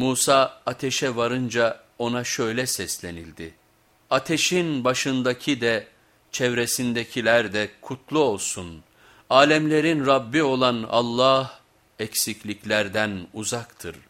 Musa ateşe varınca ona şöyle seslenildi. Ateşin başındaki de çevresindekiler de kutlu olsun. Alemlerin Rabbi olan Allah eksikliklerden uzaktır.''